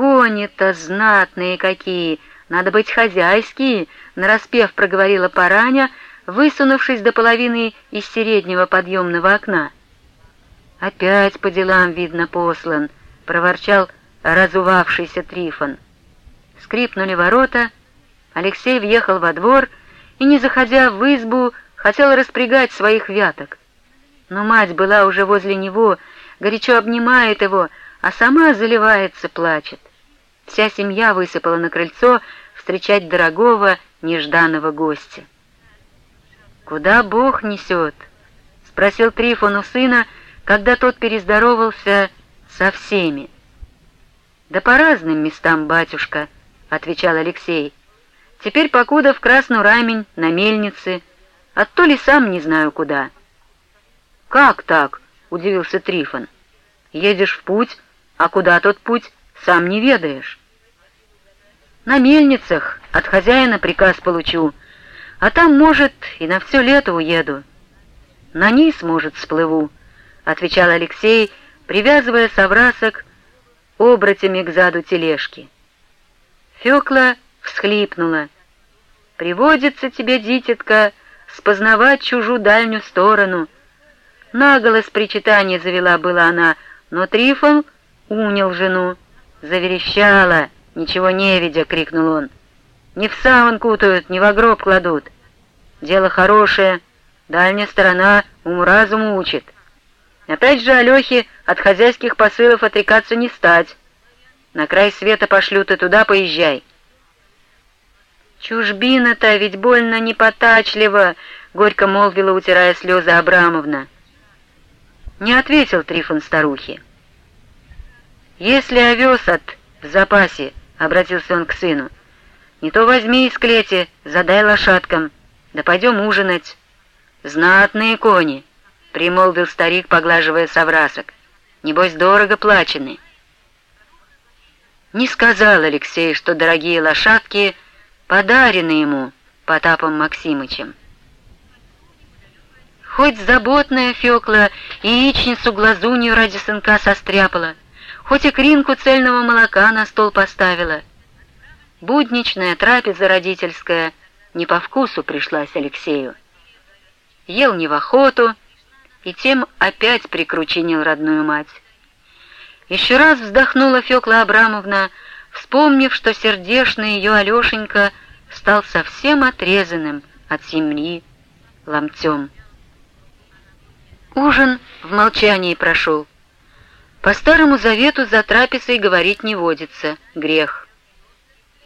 кони-то знатные какие, надо быть хозяйские, нараспев проговорила Параня, высунувшись до половины из середнего подъемного окна. «Опять по делам, видно, послан», — проворчал разувавшийся Трифон. Скрипнули ворота, Алексей въехал во двор и, не заходя в избу, хотел распрягать своих вяток. Но мать была уже возле него, горячо обнимает его, а сама заливается, плачет. Вся семья высыпала на крыльцо встречать дорогого, нежданного гостя. «Куда Бог несет?» — спросил Трифон у сына, когда тот перездоровался со всеми. «Да по разным местам, батюшка», — отвечал Алексей. «Теперь покуда в Красну Рамень, на мельнице, а то ли сам не знаю куда». «Как так?» — удивился Трифон. «Едешь в путь, а куда тот путь, сам не ведаешь». «На мельницах от хозяина приказ получу», а там, может, и на все лето уеду. На низ, может, сплыву, — отвечал Алексей, привязывая соврасок обратями к заду тележки. Фёкла всхлипнула. «Приводится тебе, дитятка, спознавать чужую дальнюю сторону». Наголос причитания завела была она, но Трифон унял жену. Заверещала, ничего не видя, крикнул он. Не в саван кутают, не в гроб кладут. Дело хорошее, дальняя сторона уму-разуму учит. Опять же Алёхе от хозяйских посылов отрекаться не стать. На край света пошлют и туда поезжай. «Чужбина-то ведь больно непотачливо», — горько молвила, утирая слезы Абрамовна. Не ответил Трифон старухе. «Если овес от в запасе», — обратился он к сыну, — не то возьми из клети, задай лошадкам, да пойдем ужинать. Знатные кони, — примолвил старик, поглаживая соврасок. Небось, дорого плачены. Не сказал Алексей, что дорогие лошадки подарены ему Потапом Максимычем. Хоть заботная Фёкла яичницу глазунью ради сынка состряпала, хоть и кринку цельного молока на стол поставила — Будничная трапеза родительская не по вкусу пришлась Алексею. Ел не в охоту, и тем опять прикручинил родную мать. Еще раз вздохнула Фёкла Абрамовна, вспомнив, что сердешный ее Алешенька стал совсем отрезанным от семьи ломтем. Ужин в молчании прошел. По старому завету за трапезой говорить не водится, грех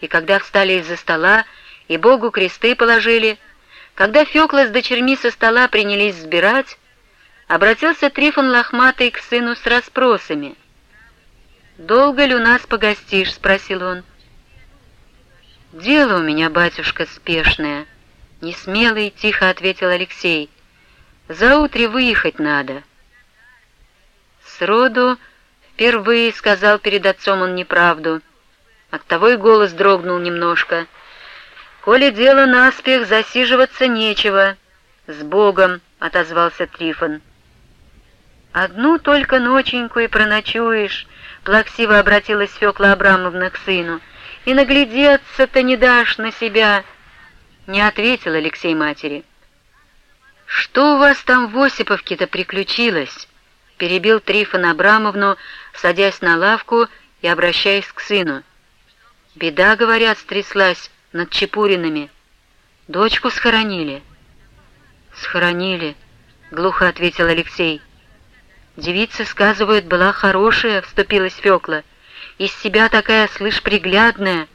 и когда встали из-за стола и Богу кресты положили, когда Фёкла с дочерьми со стола принялись сбирать, обратился Трифон Лохматый к сыну с расспросами. «Долго ли у нас погостишь?» — спросил он. «Дело у меня, батюшка, спешное», — несмело и тихо ответил Алексей. «Заутре выехать надо». «Сроду впервые сказал перед отцом он неправду», — Оттого и голос дрогнул немножко. «Коли дело наспех, засиживаться нечего. С Богом!» — отозвался Трифон. «Одну только ноченьку и проночуешь», — плаксиво обратилась Фёкла Абрамовна к сыну. «И наглядеться-то не дашь на себя!» Не ответил Алексей матери. «Что у вас там в Осиповке-то приключилось?» — перебил Трифон Абрамовну, садясь на лавку и обращаясь к сыну. Беда, говорят, стряслась над Чепуринами. Дочку схоронили. Схоронили, глухо ответил Алексей. Девица, сказывают, была хорошая, вступилась Фёкла. Из себя такая, слышь, приглядная.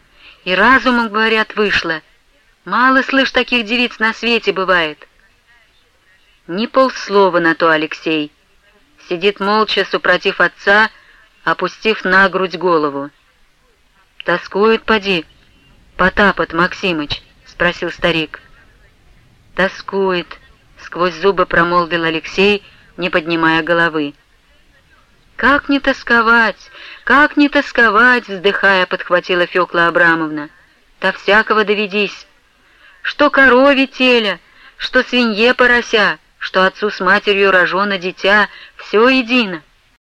И разумом, говорят, вышла. Мало, слышь, таких девиц на свете бывает. Ни полслова на то Алексей. Сидит молча, супротив отца, опустив на грудь голову. «Тоскует, поди, Потапот Максимыч?» — спросил старик. «Тоскует», — сквозь зубы промолвил Алексей, не поднимая головы. «Как не тосковать, как не тосковать!» — вздыхая, подхватила Фёкла Абрамовна. «Да всякого доведись! Что корове теля, что свинье порося, что отцу с матерью рожено дитя, все едино.